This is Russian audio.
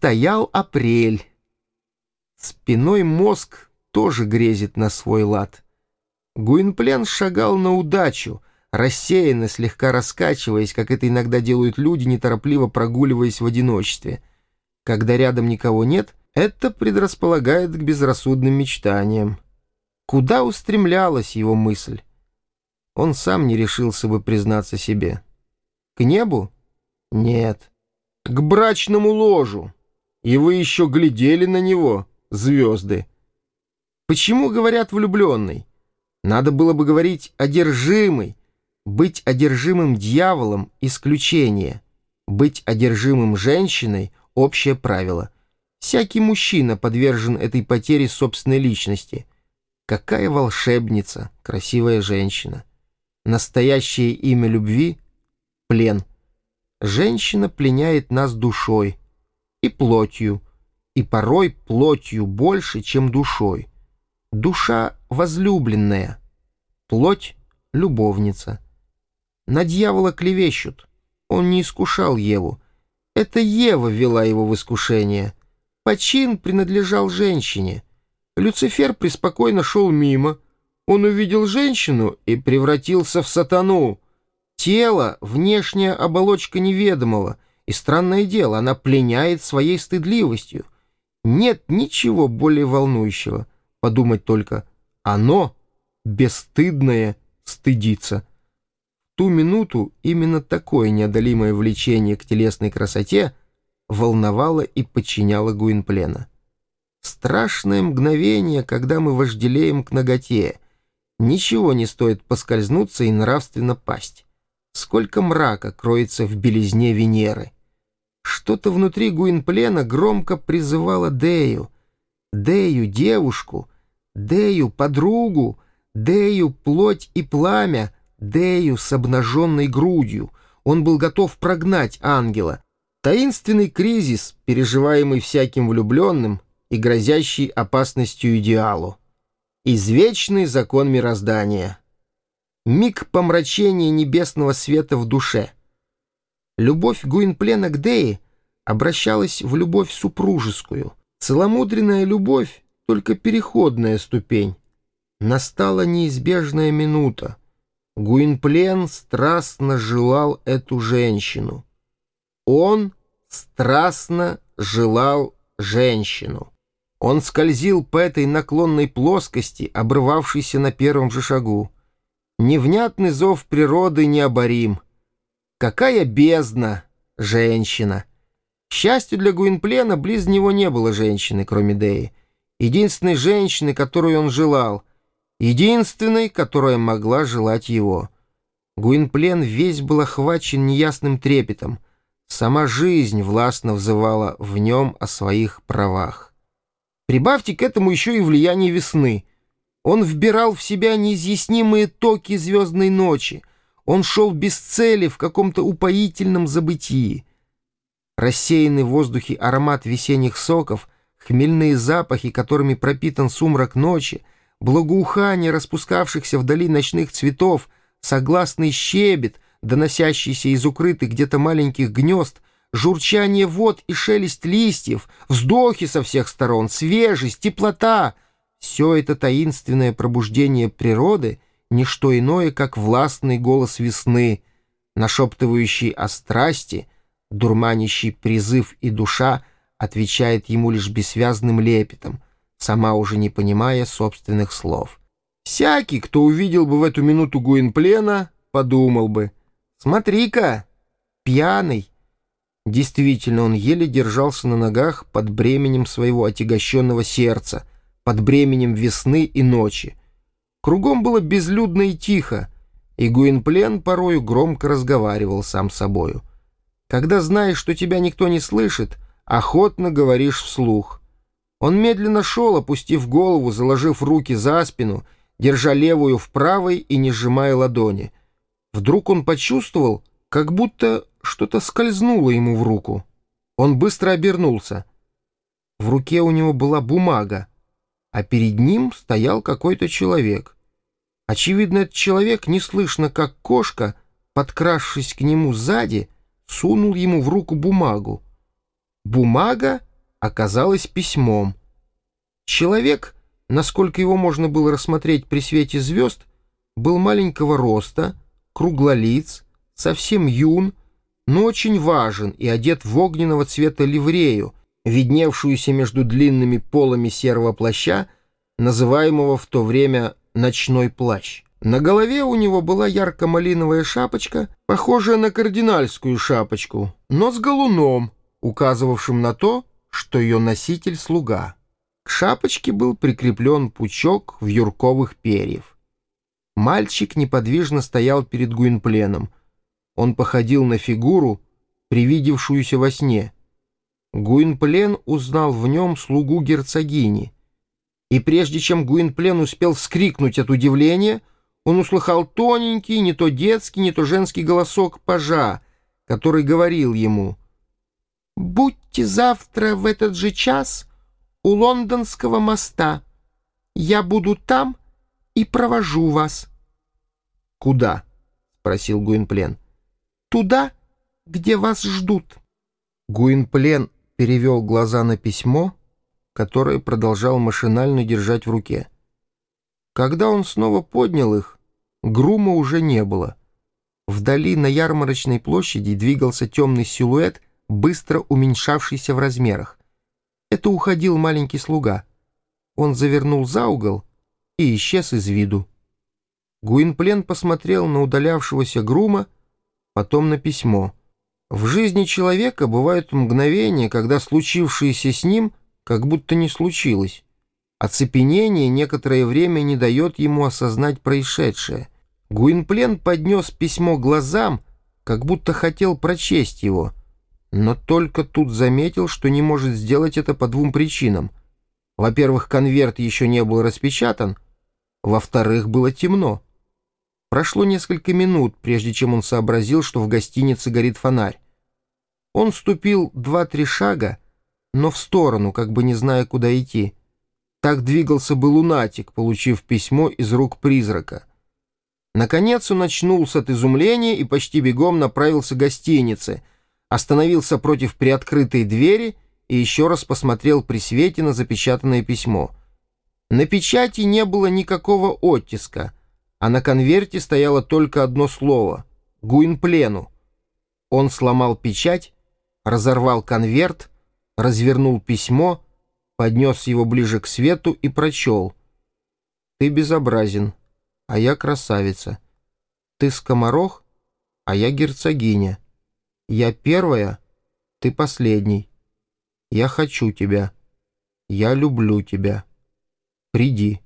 стоял апрель. Спиной мозг тоже грезит на свой лад. Гуинплен шагал на удачу, рассеянно, слегка раскачиваясь, как это иногда делают люди, неторопливо прогуливаясь в одиночестве. Когда рядом никого нет, это предрасполагает к безрассудным мечтаниям. Куда устремлялась его мысль? Он сам не решился бы признаться себе. К небу? Нет. К брачному ложу. И вы еще глядели на него, звезды. Почему говорят влюбленный? Надо было бы говорить одержимый. Быть одержимым дьяволом — исключение. Быть одержимым женщиной — общее правило. Всякий мужчина подвержен этой потере собственной личности. Какая волшебница, красивая женщина. Настоящее имя любви — плен. Женщина пленяет нас душой и плотью, и порой плотью больше, чем душой. Душа возлюбленная, плоть — любовница. На дьявола клевещут. Он не искушал Еву. Это Ева вела его в искушение. Почин принадлежал женщине. Люцифер преспокойно шел мимо — он увидел женщину и превратился в сатану. Тело — внешняя оболочка неведомого, и странное дело, она пленяет своей стыдливостью. Нет ничего более волнующего. Подумать только, оно, бесстыдное, стыдится. В ту минуту именно такое неодолимое влечение к телесной красоте волновало и подчиняло Гуинплена. Страшное мгновение, когда мы вожделеем к ноготе — Ничего не стоит поскользнуться и нравственно пасть. Сколько мрака кроется в белизне Венеры. Что-то внутри Гуинплена громко призывало Дею. Дею — девушку, Дею — подругу, Дею — плоть и пламя, Дею с обнаженной грудью. Он был готов прогнать ангела. Таинственный кризис, переживаемый всяким влюбленным и грозящий опасностью идеалу. Извечный закон мироздания. Миг помрачения небесного света в душе. Любовь Гуинплена к Деи обращалась в любовь супружескую. Целомудренная любовь — только переходная ступень. Настала неизбежная минута. Гуинплен страстно желал эту женщину. Он страстно желал женщину. Он скользил по этой наклонной плоскости, обрывавшейся на первом же шагу. Невнятный зов природы необорим. Какая бездна, женщина! К счастью для Гуинплена, близ него не было женщины, кроме Деи. Единственной женщины, которую он желал. Единственной, которая могла желать его. Гуинплен весь был охвачен неясным трепетом. Сама жизнь властно взывала в нем о своих правах. Прибавьте к этому еще и влияние весны. Он вбирал в себя неизъяснимые токи звездной ночи. Он шел без цели в каком-то упоительном забытии. Рассеянный в воздухе аромат весенних соков, хмельные запахи, которыми пропитан сумрак ночи, благоухание распускавшихся вдали ночных цветов, согласный щебет, доносящийся из укрытых где-то маленьких гнезд — журчание вод и шелест листьев, вздохи со всех сторон, свежесть, теплота — все это таинственное пробуждение природы — ничто иное, как властный голос весны, нашептывающий о страсти, дурманящий призыв и душа отвечает ему лишь бессвязным лепетом, сама уже не понимая собственных слов. Всякий, кто увидел бы в эту минуту Гуинплена, подумал бы, «Смотри-ка, пьяный, Действительно, он еле держался на ногах под бременем своего отягощенного сердца, под бременем весны и ночи. Кругом было безлюдно и тихо, и Гуинплен порою громко разговаривал сам с собою. Когда знаешь, что тебя никто не слышит, охотно говоришь вслух. Он медленно шел, опустив голову, заложив руки за спину, держа левую в правой и не сжимая ладони. Вдруг он почувствовал, как будто что-то скользнуло ему в руку. Он быстро обернулся. В руке у него была бумага, а перед ним стоял какой-то человек. Очевидно, этот человек, неслышно как кошка, подкравшись к нему сзади, сунул ему в руку бумагу. Бумага оказалось письмом. Человек, насколько его можно было рассмотреть при свете звезд, был маленького роста, круглолиц, совсем юн, но очень важен и одет в огненного цвета ливрею, видневшуюся между длинными полами серого плаща, называемого в то время «ночной плащ». На голове у него была ярко-малиновая шапочка, похожая на кардинальскую шапочку, но с галуном, указывавшим на то, что ее носитель — слуга. К шапочке был прикреплен пучок вьюрковых перьев. Мальчик неподвижно стоял перед Гуинпленом. Он походил на фигуру, привидевшуюся во сне. Гуинплен узнал в нем слугу герцогини. И прежде чем Гуинплен успел вскрикнуть от удивления, он услыхал тоненький, не то детский, не то женский голосок пажа, который говорил ему «Будьте завтра в этот же час у лондонского моста. Я буду там и провожу вас». «Куда?» — спросил Гуинплен. «Туда, где вас ждут». Гуинплен перевел глаза на письмо, которое продолжал машинально держать в руке. Когда он снова поднял их, грума уже не было. Вдали на ярмарочной площади двигался темный силуэт, быстро уменьшавшийся в размерах. Это уходил маленький слуга. Он завернул за угол и исчез из виду. Гуинплен посмотрел на удалявшегося грума, потом на письмо. В жизни человека бывают мгновения, когда случившееся с ним как будто не случилось. Оцепенение некоторое время не дает ему осознать происшедшее. Гуинплен поднес письмо глазам, как будто хотел прочесть его, но только тут заметил, что не может сделать это по двум причинам. Во-первых, конверт еще не был распечатан, во-вторых, было темно. Прошло несколько минут, прежде чем он сообразил, что в гостинице горит фонарь. Он ступил два-три шага, но в сторону, как бы не зная, куда идти. Так двигался бы лунатик, получив письмо из рук призрака. Наконец он очнулся от изумления и почти бегом направился к гостинице, остановился против приоткрытой двери и еще раз посмотрел при свете на запечатанное письмо. На печати не было никакого оттиска, а на конверте стояло только одно слово — «Гуинплену». Он сломал печать, разорвал конверт, развернул письмо — поднес его ближе к свету и прочел. «Ты безобразен, а я красавица. Ты скоморох, а я герцогиня. Я первая, ты последний. Я хочу тебя. Я люблю тебя. Приди».